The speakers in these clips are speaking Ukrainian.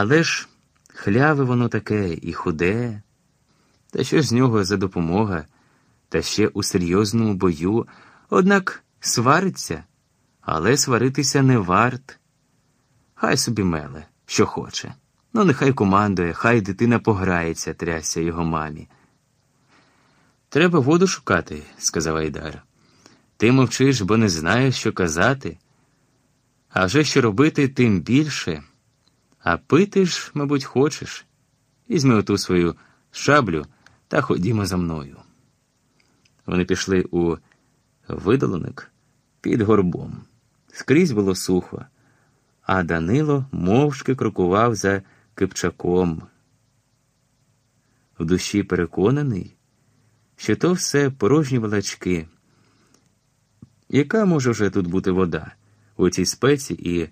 Але ж хляве воно таке і худе, та що з нього за допомога, та ще у серйозному бою, однак свариться, але сваритися не варт. Хай собі меле, що хоче. Ну, нехай командує, хай дитина пограється, трясся його мамі. Треба воду шукати, сказав Айдар. Ти мовчиш, бо не знаєш, що казати. А вже що робити, тим більше. А пити ж, мабуть, хочеш. Візьми оту свою шаблю та ходімо за мною. Вони пішли у видолоник під горбом. Скрізь було сухо, а Данило мовчки крокував за Кипчаком. В душі переконаний, що то все порожні балачки. Яка може вже тут бути вода у цій спеці і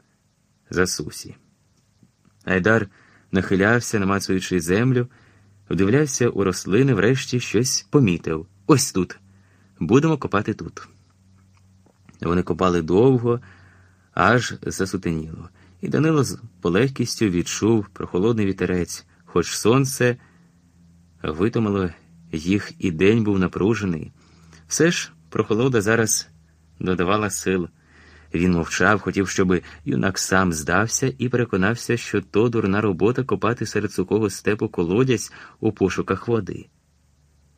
засусі? Айдар нахилявся, намацуючи землю, вдивлявся у рослини, врешті щось помітив. Ось тут. Будемо копати тут. Вони копали довго, аж засутеніло, і Данило з полегкістю відчув прохолодний вітерець, хоч сонце витомило їх і день був напружений. Все ж прохолода зараз додавала сил. Він мовчав, хотів, щоб юнак сам здався і переконався, що то дурна робота копати серед сухого степу колодязь у пошуках води.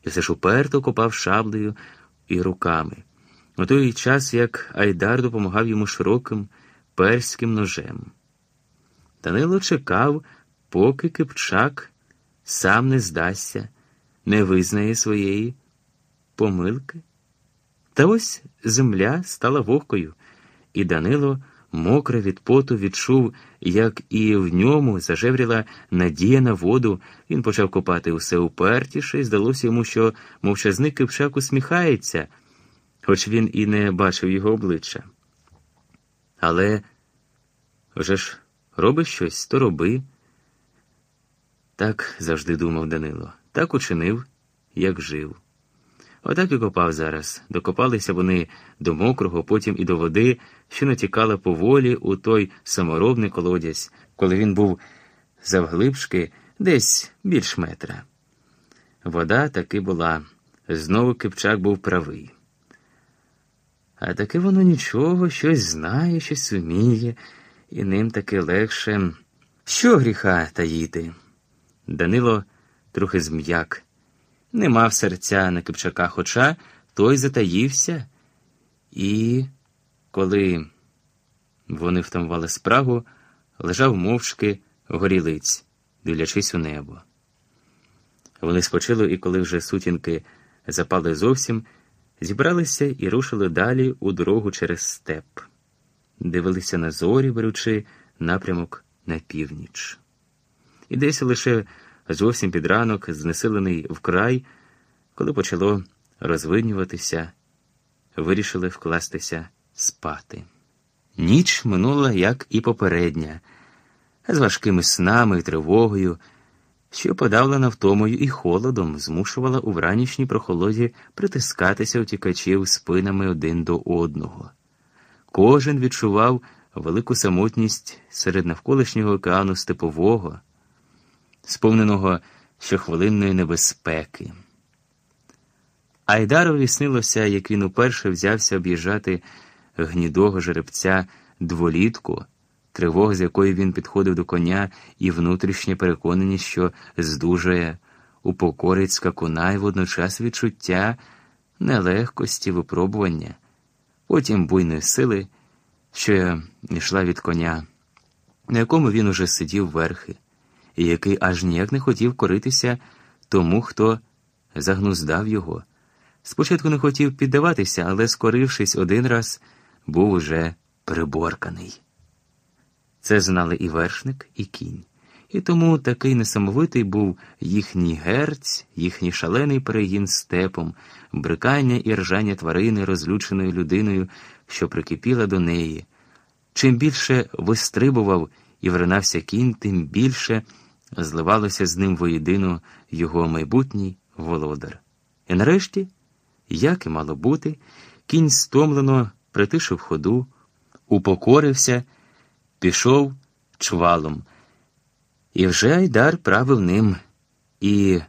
І все ж уперто копав шаблею і руками. У той час як Айдар допомагав йому широким перським ножем. Данило чекав, поки Кипчак сам не здасться, не визнає своєї помилки. Та ось земля стала вогкою, і Данило, мокре від поту, відчув, як і в ньому зажевріла надія на воду. Він почав копати усе упертіше, і здалося йому, що мовчазник Кипчак усміхається, хоч він і не бачив його обличчя. Але вже ж робиш щось, то роби. Так завжди думав Данило, так учинив, як жив. Отак і копав зараз. Докопалися вони до мокрого, потім і до води, що натікала поволі у той саморобний колодязь, коли він був завглибшки десь більш метра. Вода таки була. Знову Кипчак був правий. А таке воно нічого, щось знає, щось вміє, і ним таки легше. Що гріха таїти? Данило трохи зм'як. Не мав серця на Кипчака, хоча той затаївся, і, коли вони втамували спрагу, лежав мовчки горілиць, дивлячись у небо. Вони спочили, і коли вже сутінки запали зовсім, зібралися і рушили далі у дорогу через степ, дивилися на зорі, беручи напрямок на північ. І десь лише зовсім під ранок, знесилений вкрай, коли почало розвиднюватися, вирішили вкластися спати. Ніч минула, як і попередня, з важкими снами і тривогою, що подавлена втомою і холодом змушувала у вранішній прохолоді притискатися утікачів спинами один до одного. Кожен відчував велику самотність серед навколишнього океану степового сповненого щохвилинної небезпеки. Айдарові снилося, як він уперше взявся об'їжджати гнідого жеребця дволітку, тривога, з якої він підходив до коня, і внутрішнє переконаність, що здужає, упокорить скакуна і водночас відчуття нелегкості випробування, потім буйної сили, що йшла від коня, на якому він уже сидів верхи і який аж ніяк не хотів коритися тому, хто загнуздав його. Спочатку не хотів піддаватися, але, скорившись один раз, був уже приборканий. Це знали і вершник, і кінь. І тому такий несамовитий був їхній герць, їхній шалений перегін степом, брикання і ржання тварини, розлюченою людиною, що прикипіла до неї. Чим більше вистрибував і вринався кінь, тим більше зливалося з ним воєдино його майбутній володар. І нарешті, як і мало бути, кінь стомлено притишив ходу, упокорився, пішов чвалом. І вже Айдар правив ним і